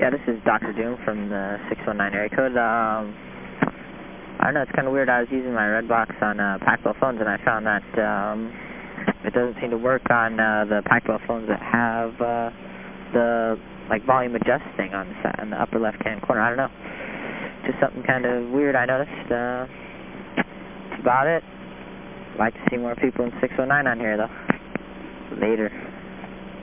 Yeah, this is Dr. Doom from the 619 area code.、Um, I don't know, it's kind of weird. I was using my red box on uh, phones, and I found that、um, it doesn't seem to work on uh, the Pac Bell phones that have、uh, the like volume adjusting on the, side, on the upper left-hand corner. I don't know. Just something kind of weird I noticed.、Uh, that's about it. Like to see more people in 609 on here, though. Later.